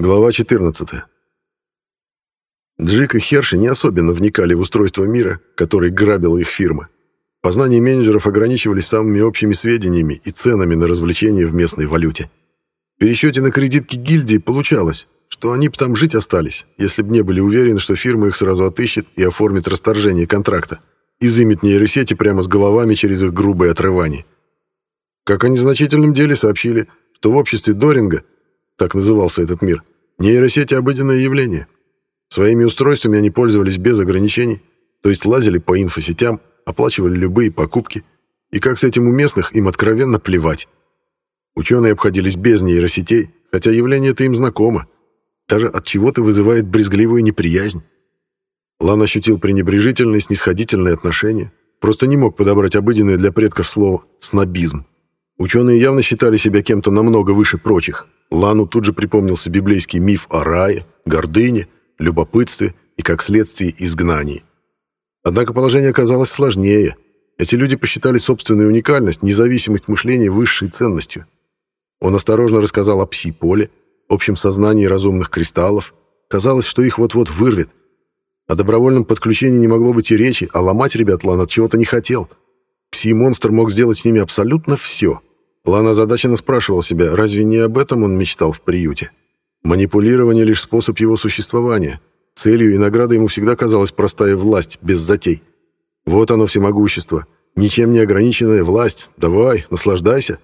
Глава 14. Джик и Херши не особенно вникали в устройство мира, который грабила их фирма. Познания менеджеров ограничивались самыми общими сведениями и ценами на развлечения в местной валюте. В пересчете на кредитки гильдии получалось, что они бы там жить остались, если бы не были уверены, что фирма их сразу отыщет и оформит расторжение контракта, изымет нейросети прямо с головами через их грубое отрывание. Как о незначительном деле сообщили, что в обществе Доринга, так назывался этот мир, Нейросети — обыденное явление. Своими устройствами они пользовались без ограничений, то есть лазили по инфосетям, оплачивали любые покупки, и как с этим у местных, им откровенно плевать. Ученые обходились без нейросетей, хотя явление это им знакомо, даже от чего-то вызывает брезгливую неприязнь. Лан ощутил пренебрежительное, снисходительное отношение, просто не мог подобрать обыденное для предков слово «снобизм». Ученые явно считали себя кем-то намного выше прочих — Лану тут же припомнился библейский миф о рае, гордыне, любопытстве и, как следствие, изгнании. Однако положение оказалось сложнее. Эти люди посчитали собственную уникальность, независимость мышления высшей ценностью. Он осторожно рассказал о пси-поле, общем сознании разумных кристаллов. Казалось, что их вот-вот вырвет. О добровольном подключении не могло быть и речи, а ломать ребят Лан от чего-то не хотел. Пси-монстр мог сделать с ними абсолютно все — Лан озадаченно спрашивал себя, разве не об этом он мечтал в приюте? Манипулирование — лишь способ его существования. Целью и наградой ему всегда казалась простая власть, без затей. Вот оно всемогущество. Ничем не ограниченная власть. Давай, наслаждайся.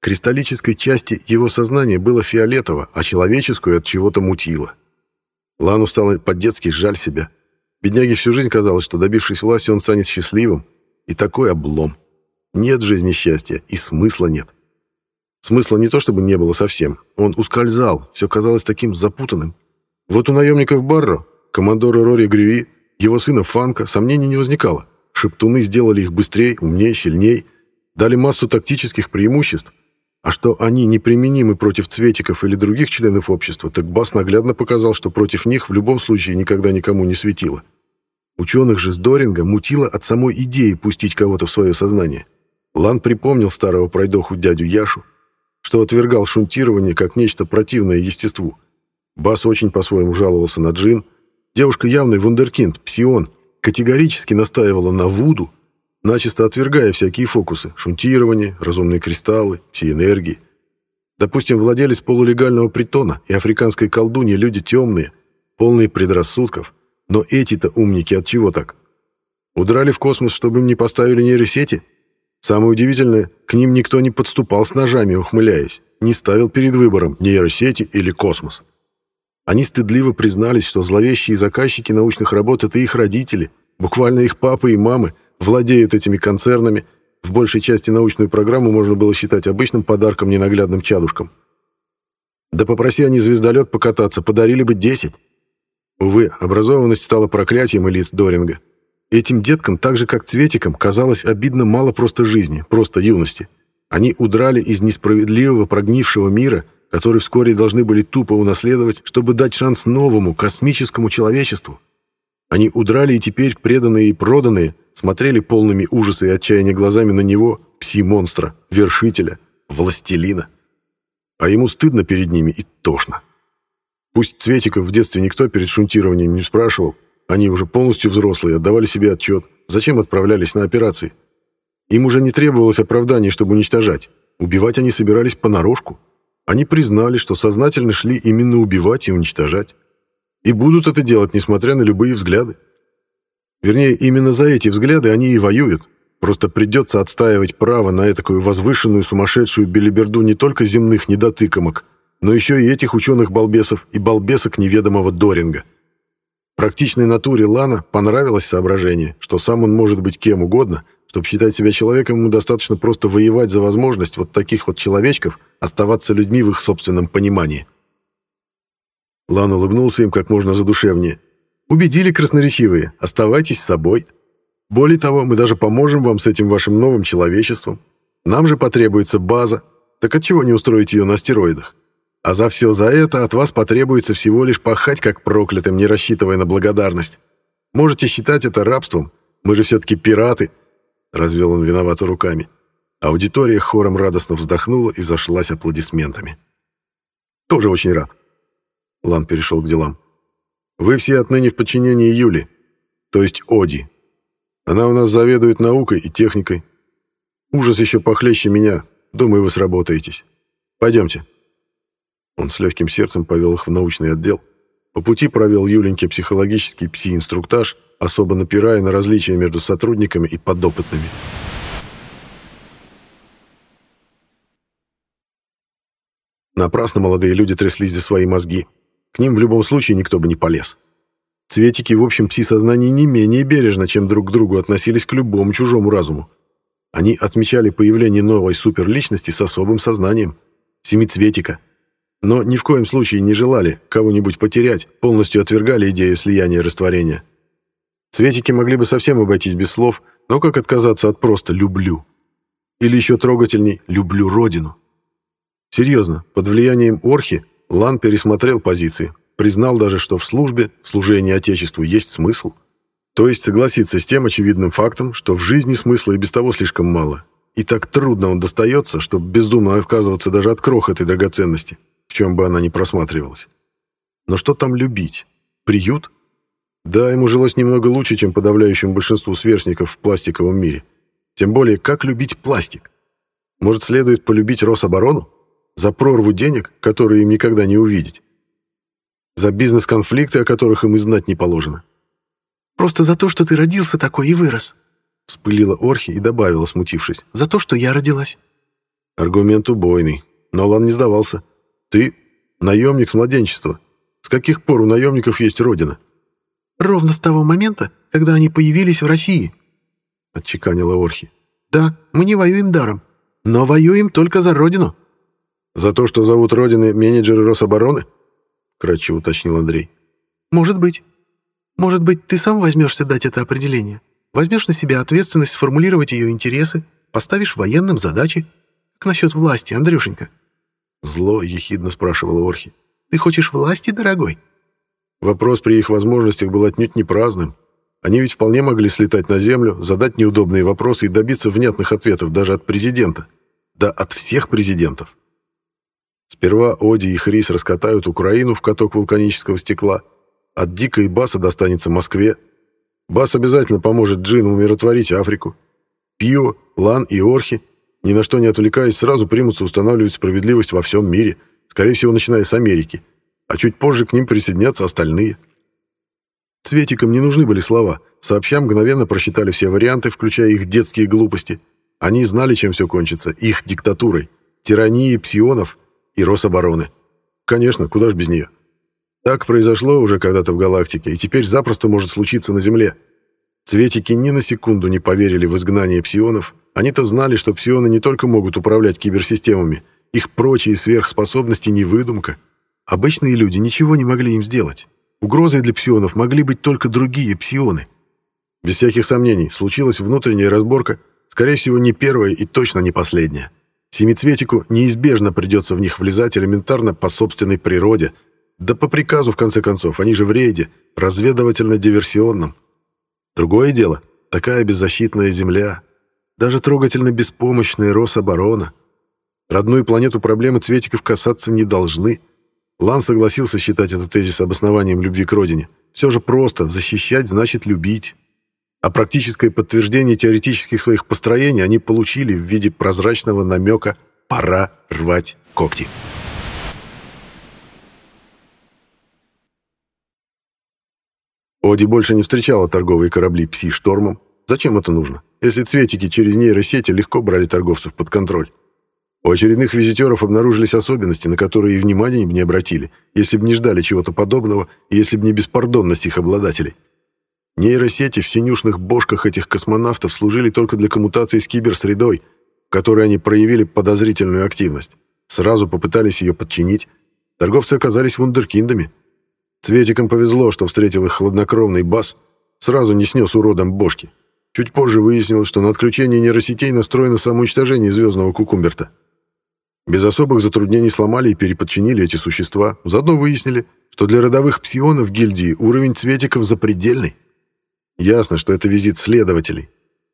Кристаллической части его сознания было фиолетово, а человеческую от чего-то мутило. Лану стало по-детски жаль себя. Бедняге всю жизнь казалось, что, добившись власти, он станет счастливым. И такой облом. Нет в жизни счастья, и смысла нет. Смысла не то чтобы не было совсем. Он ускользал, все казалось таким запутанным. Вот у наемников Барро, командора Рори Грюи, его сына Фанка, сомнений не возникало. Шептуны сделали их быстрее, умнее, сильнее, дали массу тактических преимуществ. А что они неприменимы против цветиков или других членов общества, так Бас наглядно показал, что против них в любом случае никогда никому не светило. Ученых же с Доринга мутило от самой идеи пустить кого-то в свое сознание. Лан припомнил старого пройдоху дядю Яшу, что отвергал шунтирование как нечто противное естеству. Бас очень по-своему жаловался на Джин. Девушка явный вундеркинд, псион, категорически настаивала на Вуду, начисто отвергая всякие фокусы, шунтирование, разумные кристаллы, псиэнергии. Допустим, владелец полулегального притона и африканской колдуньи люди темные, полные предрассудков. Но эти-то умники от чего так? Удрали в космос, чтобы им не поставили нейросети? Самое удивительное, к ним никто не подступал с ножами, ухмыляясь, не ставил перед выбором нейросети или космос. Они стыдливо признались, что зловещие заказчики научных работ — это их родители, буквально их папы и мамы, владеют этими концернами. В большей части научную программу можно было считать обычным подарком ненаглядным чадушкам. Да попроси они звездолет покататься, подарили бы 10. Увы, образованность стала проклятием элит Доринга. Этим деткам, так же как Цветикам, казалось обидно мало просто жизни, просто юности. Они удрали из несправедливого прогнившего мира, который вскоре должны были тупо унаследовать, чтобы дать шанс новому, космическому человечеству. Они удрали и теперь, преданные и проданные, смотрели полными ужаса и отчаяния глазами на него, пси-монстра, вершителя, властелина. А ему стыдно перед ними и тошно. Пусть Цветиков в детстве никто перед шунтированием не спрашивал, они уже полностью взрослые, отдавали себе отчет, зачем отправлялись на операции. Им уже не требовалось оправданий, чтобы уничтожать. Убивать они собирались понарошку. Они признали, что сознательно шли именно убивать и уничтожать. И будут это делать, несмотря на любые взгляды. Вернее, именно за эти взгляды они и воюют. Просто придется отстаивать право на этакую возвышенную сумасшедшую белиберду не только земных недотыкомок, но еще и этих ученых-балбесов и балбесок неведомого Доринга. Практичной натуре Лана понравилось соображение, что сам он может быть кем угодно, чтобы считать себя человеком, ему достаточно просто воевать за возможность вот таких вот человечков оставаться людьми в их собственном понимании. Лан улыбнулся им как можно задушевнее. «Убедили красноречивые, оставайтесь собой. Более того, мы даже поможем вам с этим вашим новым человечеством. Нам же потребуется база, так отчего не устроить ее на астероидах? А за все за это от вас потребуется всего лишь пахать как проклятым, не рассчитывая на благодарность. Можете считать это рабством. Мы же все-таки пираты. Развел он виновато руками. Аудитория хором радостно вздохнула и зашлась аплодисментами. Тоже очень рад. Лан перешел к делам. «Вы все отныне в подчинении Юли, то есть Оди. Она у нас заведует наукой и техникой. Ужас еще похлеще меня. Думаю, вы сработаетесь. Пойдемте». Он с легким сердцем повел их в научный отдел. По пути провел Юленьке психологический пси-инструктаж, особо напирая на различия между сотрудниками и подопытными. Напрасно молодые люди тряслись за свои мозги. К ним в любом случае никто бы не полез. Цветики в общем пси-сознании не менее бережно, чем друг к другу относились к любому чужому разуму. Они отмечали появление новой суперличности с особым сознанием. Семицветика. Но ни в коем случае не желали кого-нибудь потерять, полностью отвергали идею слияния и растворения. Цветики могли бы совсем обойтись без слов, но как отказаться от просто «люблю»? Или еще трогательней «люблю родину»? Серьезно, под влиянием Орхи Лан пересмотрел позиции, признал даже, что в службе, в служении Отечеству есть смысл. То есть согласиться с тем очевидным фактом, что в жизни смысла и без того слишком мало. И так трудно он достается, чтобы бездумно отказываться даже от крох этой драгоценности, чем бы она ни просматривалась. Но что там любить? Приют? Да, ему жилось немного лучше, чем подавляющему большинству сверстников в пластиковом мире. Тем более, как любить пластик? Может, следует полюбить Рособорону? За прорву денег, которые им никогда не увидеть. За бизнес-конфликты, о которых им и знать не положено. «Просто за то, что ты родился такой и вырос», — вспылила Орхи и добавила, смутившись. «За то, что я родилась». Аргумент убойный. Но Лан не сдавался. «Ты — наемник с младенчества. С каких пор у наемников есть родина?» «Ровно с того момента, когда они появились в России», — отчеканила Орхи. «Да, мы не воюем даром, но воюем только за родину». «За то, что зовут Родины менеджеры Рособороны?» — кратче уточнил Андрей. «Может быть. Может быть, ты сам возьмешься дать это определение. Возьмешь на себя ответственность сформулировать ее интересы, поставишь военным задачи. Как насчет власти, Андрюшенька?» Зло ехидно спрашивала Орхи. «Ты хочешь власти, дорогой?» Вопрос при их возможностях был отнюдь не праздным. Они ведь вполне могли слетать на землю, задать неудобные вопросы и добиться внятных ответов даже от президента. Да от всех президентов. Сперва Оди и Хрис раскатают Украину в каток вулканического стекла. От Дика и Баса достанется Москве. Бас обязательно поможет Джину умиротворить Африку. Пио, Лан и Орхи, ни на что не отвлекаясь, сразу примутся устанавливать справедливость во всем мире, скорее всего, начиная с Америки. А чуть позже к ним присоединятся остальные. Цветикам не нужны были слова. Сообща мгновенно просчитали все варианты, включая их детские глупости. Они знали, чем все кончится. Их диктатурой. Тиранией псионов – и Рособороны. Конечно, куда ж без нее. Так произошло уже когда-то в галактике, и теперь запросто может случиться на Земле. Цветики ни на секунду не поверили в изгнание псионов. Они-то знали, что псионы не только могут управлять киберсистемами, их прочие сверхспособности не выдумка. Обычные люди ничего не могли им сделать. Угрозой для псионов могли быть только другие псионы. Без всяких сомнений, случилась внутренняя разборка, скорее всего, не первая и точно не последняя. Семицветику неизбежно придется в них влезать элементарно по собственной природе, да по приказу, в конце концов, они же в рейде, разведывательно-диверсионном. Другое дело, такая беззащитная земля, даже трогательно беспомощная Рособорона. Родную планету проблемы цветиков касаться не должны. Лан согласился считать этот тезис обоснованием любви к родине. Все же просто, защищать значит любить а практическое подтверждение теоретических своих построений они получили в виде прозрачного намека «пора рвать когти». Оди больше не встречала торговые корабли «Пси-штормом». Зачем это нужно, если цветики через нейросети легко брали торговцев под контроль? У очередных визитеров обнаружились особенности, на которые и внимания не обратили, если бы не ждали чего-то подобного если бы не беспардонность их обладателей. Нейросети в синюшных бошках этих космонавтов служили только для коммутации с киберсредой, в которой они проявили подозрительную активность. Сразу попытались ее подчинить. Торговцы оказались вундеркиндами. Цветикам повезло, что встретил их хладнокровный бас, сразу не снес уродом бошки. Чуть позже выяснилось, что на отключение нейросетей настроено самоуничтожение звездного кукумберта. Без особых затруднений сломали и переподчинили эти существа. Заодно выяснили, что для родовых псионов гильдии уровень цветиков запредельный. Ясно, что это визит следователей.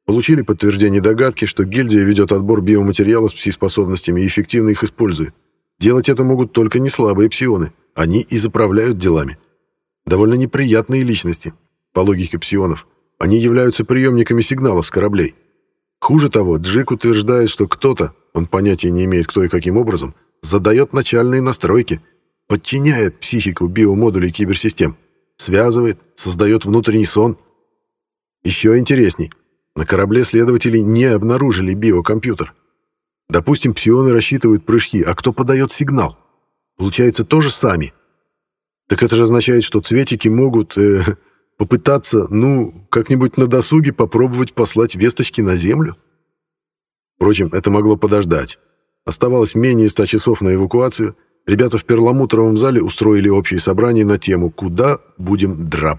Получили подтверждение догадки, что гильдия ведет отбор биоматериала с пси-способностями и эффективно их использует. Делать это могут только не слабые псионы, они и заправляют делами. Довольно неприятные личности, по логике псионов. Они являются приемниками сигналов с кораблей. Хуже того, Джик утверждает, что кто-то, он понятия не имеет кто и каким образом, задает начальные настройки, подчиняет психику биомодулей киберсистем, связывает, создает внутренний сон. Еще интересней, на корабле следователи не обнаружили биокомпьютер. Допустим, псионы рассчитывают прыжки, а кто подает сигнал? Получается, тоже сами. Так это же означает, что цветики могут э, попытаться, ну, как-нибудь на досуге попробовать послать весточки на Землю? Впрочем, это могло подождать. Оставалось менее ста часов на эвакуацию. Ребята в перламутровом зале устроили общее собрание на тему «Куда будем драпать?».